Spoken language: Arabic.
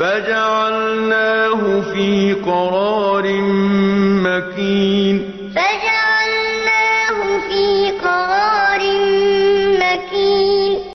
فَجَعَلْنَاهُ فِي قَرَارٍ مَّكِينٍ.